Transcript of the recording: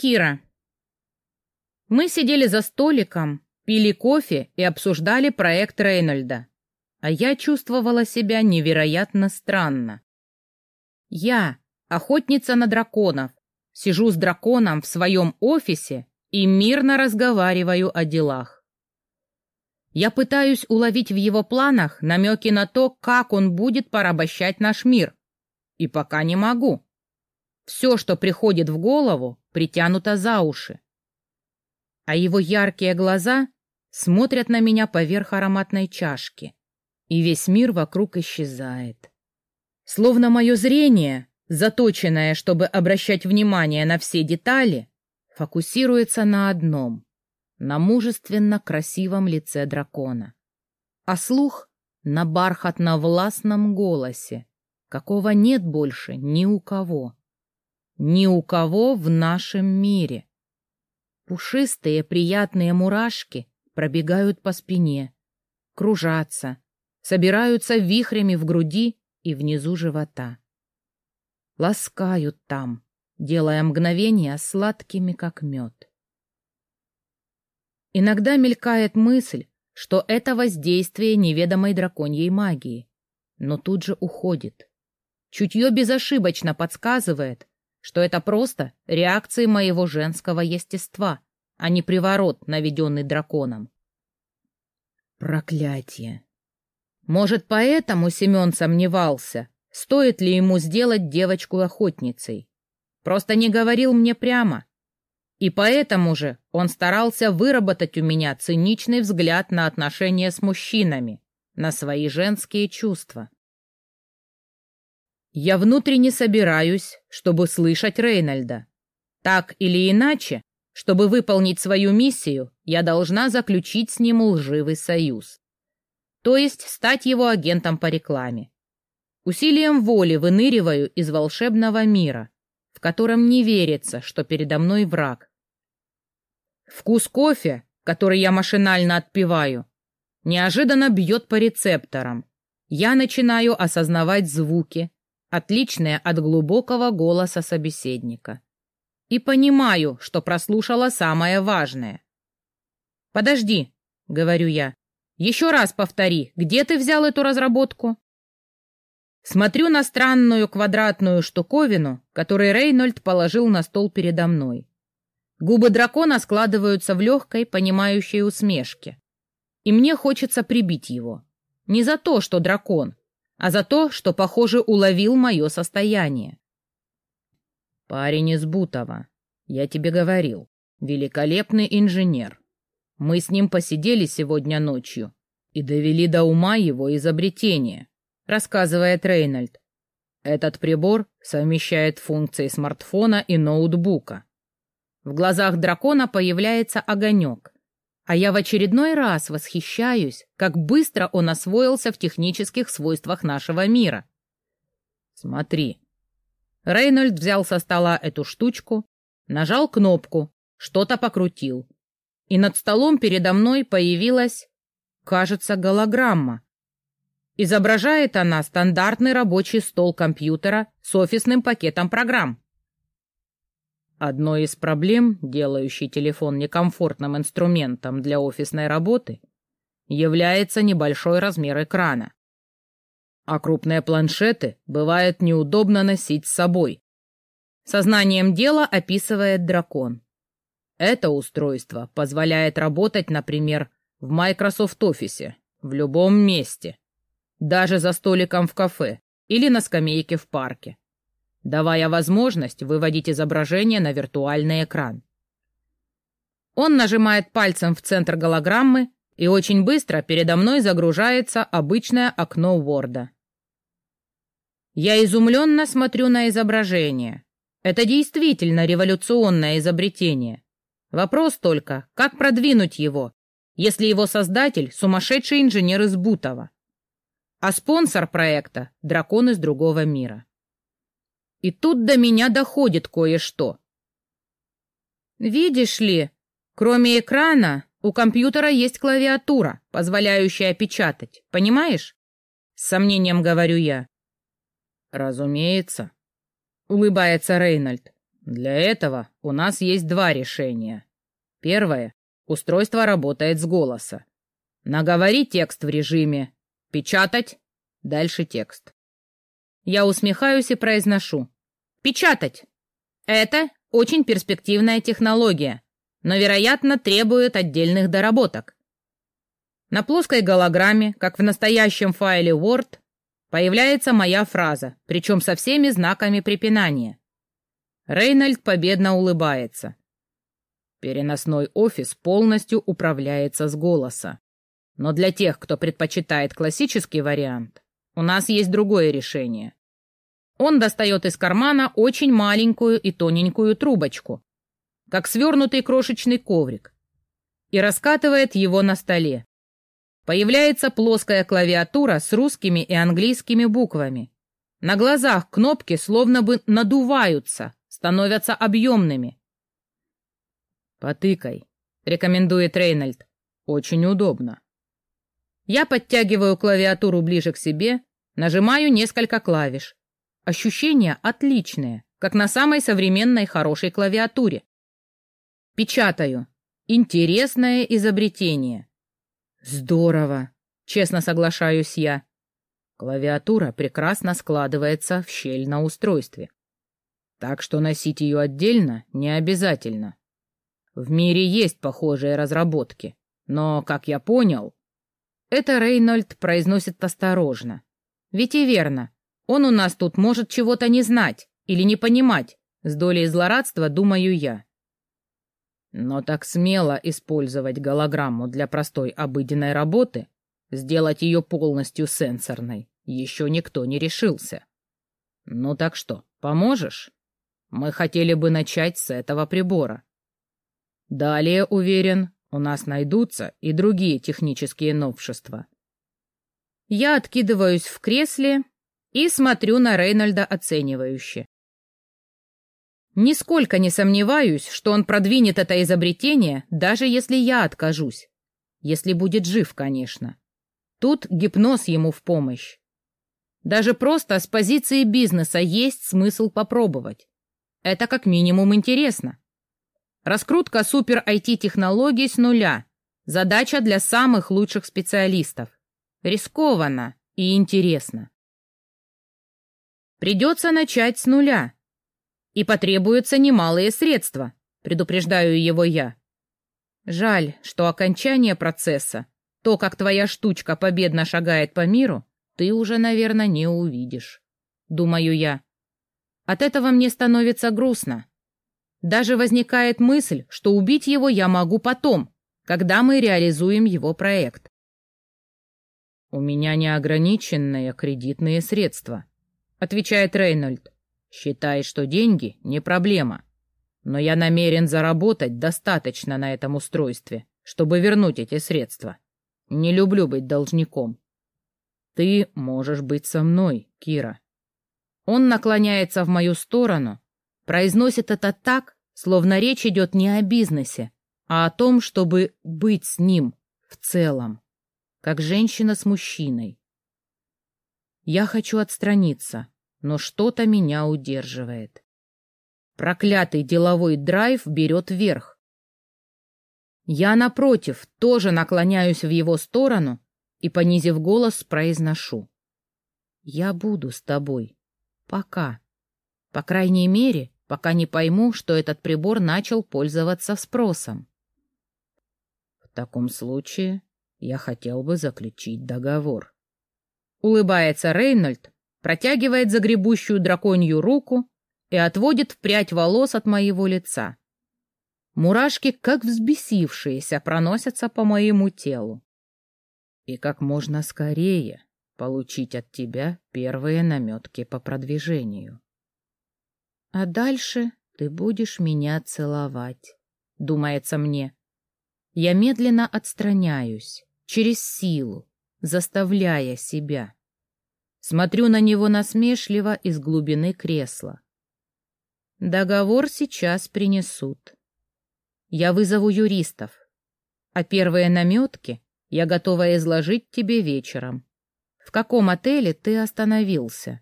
Кира. Мы сидели за столиком, пили кофе и обсуждали проект Рейнольда, а я чувствовала себя невероятно странно. Я, охотница на драконов, сижу с драконом в своем офисе и мирно разговариваю о делах. Я пытаюсь уловить в его планах намеки на то, как он будет порабощать наш мир, и пока не могу. Все, что приходит в голову, притянуто за уши. А его яркие глаза смотрят на меня поверх ароматной чашки, и весь мир вокруг исчезает. Словно мое зрение, заточенное, чтобы обращать внимание на все детали, фокусируется на одном — на мужественно красивом лице дракона, а слух — на бархатно-властном голосе, какого нет больше ни у кого. Ни у кого в нашем мире. Пушистые приятные мурашки пробегают по спине, кружатся, собираются вихрями в груди и внизу живота. Ласкают там, делая мгновения сладкими, как мед. Иногда мелькает мысль, что это воздействие неведомой драконьей магии, но тут же уходит. Чутье безошибочно подсказывает, что это просто реакции моего женского естества, а не приворот, наведенный драконом. Проклятие! Может, поэтому Семен сомневался, стоит ли ему сделать девочку охотницей. Просто не говорил мне прямо. И поэтому же он старался выработать у меня циничный взгляд на отношения с мужчинами, на свои женские чувства. Я внутренне собираюсь, чтобы слышать Рейнольда. Так или иначе, чтобы выполнить свою миссию, я должна заключить с ним лживый союз. То есть стать его агентом по рекламе. Усилием воли выныриваю из волшебного мира, в котором не верится, что передо мной враг. Вкус кофе, который я машинально отпиваю, неожиданно бьет по рецепторам. Я начинаю осознавать звуки, отличные от глубокого голоса собеседника. И понимаю, что прослушала самое важное. «Подожди», — говорю я, — «еще раз повтори, где ты взял эту разработку?» Смотрю на странную квадратную штуковину, которую Рейнольд положил на стол передо мной. Губы дракона складываются в легкой, понимающей усмешке. И мне хочется прибить его. Не за то, что дракон, а за то, что, похоже, уловил мое состояние. Парень из Бутова, я тебе говорил, великолепный инженер. Мы с ним посидели сегодня ночью и довели до ума его изобретение рассказывает Рейнольд. Этот прибор совмещает функции смартфона и ноутбука. В глазах дракона появляется огонек, а я в очередной раз восхищаюсь, как быстро он освоился в технических свойствах нашего мира. Смотри. Рейнольд взял со стола эту штучку, нажал кнопку, что-то покрутил. И над столом передо мной появилась, кажется, голограмма, Изображает она стандартный рабочий стол компьютера с офисным пакетом программ. Одной из проблем, делающей телефон некомфортным инструментом для офисной работы, является небольшой размер экрана. А крупные планшеты бывает неудобно носить с собой. Сознанием дела описывает дракон. Это устройство позволяет работать, например, в Microsoft Office, в любом месте, даже за столиком в кафе или на скамейке в парке, давая возможность выводить изображение на виртуальный экран. Он нажимает пальцем в центр голограммы, и очень быстро передо мной загружается обычное окно Word. Я изумленно смотрю на изображение. Это действительно революционное изобретение. Вопрос только, как продвинуть его, если его создатель — сумасшедший инженер из Бутова а спонсор проекта — дракон из другого мира. И тут до меня доходит кое-что. Видишь ли, кроме экрана, у компьютера есть клавиатура, позволяющая печатать, понимаешь? С сомнением говорю я. Разумеется, улыбается Рейнольд. Для этого у нас есть два решения. Первое. Устройство работает с голоса. Наговори текст в режиме «Печатать», дальше текст. Я усмехаюсь и произношу «Печатать». Это очень перспективная технология, но, вероятно, требует отдельных доработок. На плоской голограмме, как в настоящем файле Word, появляется моя фраза, причем со всеми знаками препинания. Рейнольд победно улыбается. Переносной офис полностью управляется с голоса. Но для тех, кто предпочитает классический вариант, у нас есть другое решение. Он достает из кармана очень маленькую и тоненькую трубочку, как свернутый крошечный коврик, и раскатывает его на столе. Появляется плоская клавиатура с русскими и английскими буквами. На глазах кнопки словно бы надуваются, становятся объемными. «Потыкай», — рекомендует Рейнольд. «Очень удобно». Я подтягиваю клавиатуру ближе к себе, нажимаю несколько клавиш. Ощущения отличные, как на самой современной хорошей клавиатуре. Печатаю. Интересное изобретение. Здорово, честно соглашаюсь я. Клавиатура прекрасно складывается в щель на устройстве так что носить ее отдельно не обязательно. В мире есть похожие разработки, но, как я понял, это Рейнольд произносит осторожно. Ведь и верно, он у нас тут может чего-то не знать или не понимать, с долей злорадства думаю я. Но так смело использовать голограмму для простой обыденной работы, сделать ее полностью сенсорной, еще никто не решился. Ну так что, поможешь? Мы хотели бы начать с этого прибора. Далее, уверен, у нас найдутся и другие технические новшества. Я откидываюсь в кресле и смотрю на Рейнольда оценивающе. Нисколько не сомневаюсь, что он продвинет это изобретение, даже если я откажусь. Если будет жив, конечно. Тут гипноз ему в помощь. Даже просто с позиции бизнеса есть смысл попробовать. Это как минимум интересно. Раскрутка супер-IT-технологий с нуля. Задача для самых лучших специалистов. Рискованно и интересно. Придется начать с нуля. И потребуются немалые средства, предупреждаю его я. Жаль, что окончание процесса, то, как твоя штучка победно шагает по миру, ты уже, наверное, не увидишь. Думаю я. От этого мне становится грустно. Даже возникает мысль, что убить его я могу потом, когда мы реализуем его проект. «У меня неограниченные кредитные средства», — отвечает Рейнольд. «Считай, что деньги — не проблема. Но я намерен заработать достаточно на этом устройстве, чтобы вернуть эти средства. Не люблю быть должником. Ты можешь быть со мной, Кира». Он наклоняется в мою сторону, произносит это так, словно речь идет не о бизнесе, а о том, чтобы быть с ним в целом, как женщина с мужчиной. Я хочу отстраниться, но что-то меня удерживает. Проклятый деловой драйв берет вверх. Я, напротив, тоже наклоняюсь в его сторону и, понизив голос, произношу. «Я буду с тобой». Пока. По крайней мере, пока не пойму, что этот прибор начал пользоваться спросом. В таком случае я хотел бы заключить договор. Улыбается Рейнольд, протягивает загребущую драконью руку и отводит в прядь волос от моего лица. Мурашки, как взбесившиеся, проносятся по моему телу. И как можно скорее получить от тебя первые наметки по продвижению. А дальше ты будешь меня целовать, думается мне. Я медленно отстраняюсь, через силу, заставляя себя. Смотрю на него насмешливо из глубины кресла. Договор сейчас принесут. Я вызову юристов, а первые наметки я готова изложить тебе вечером. В каком отеле ты остановился?